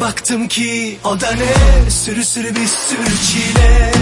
Baktım ki o da ne? Sürü sürü bir sürü çile.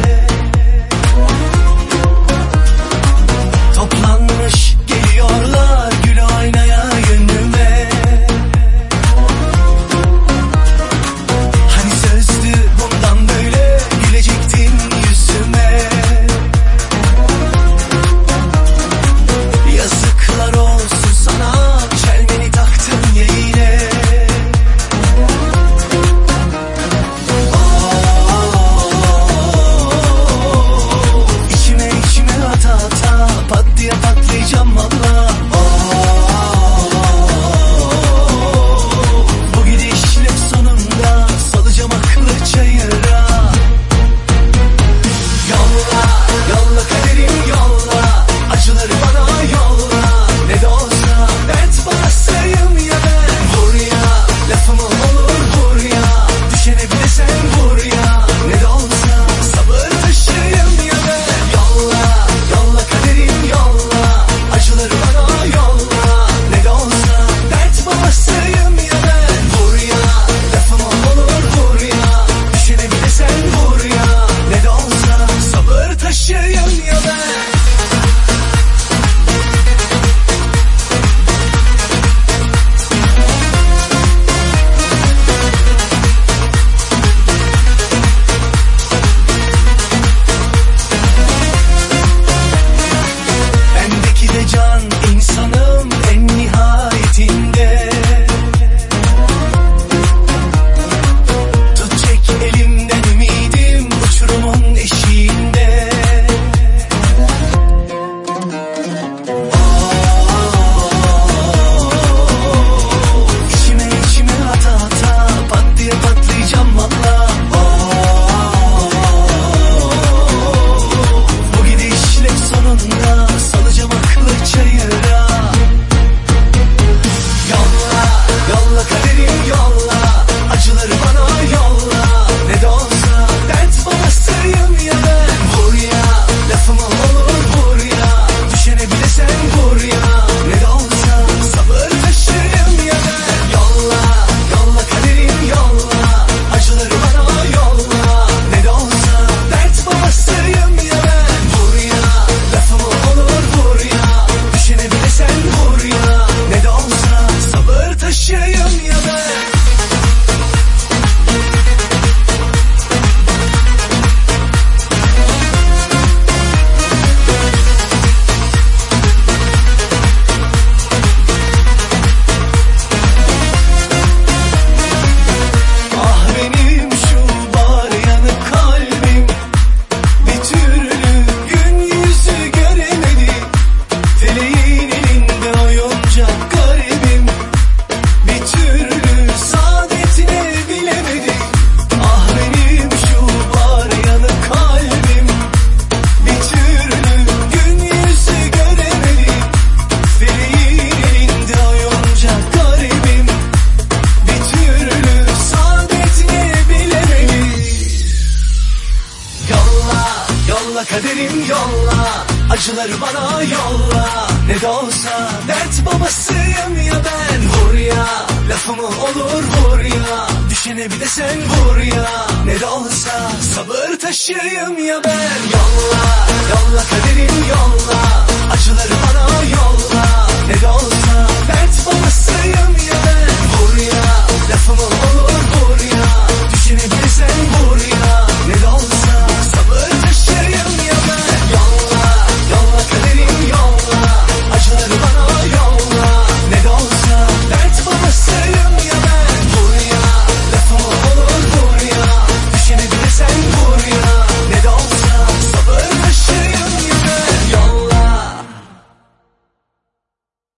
Kaderim yolla Acıları bana yolla. Ne de olsa dert babasıyım ya ben Hur ya. Lafımı olur hur ya. Düşene bir de sen vur ya. Ne de olsa sabır taşıyım ya ben. Yolla yolla kaderim yolla.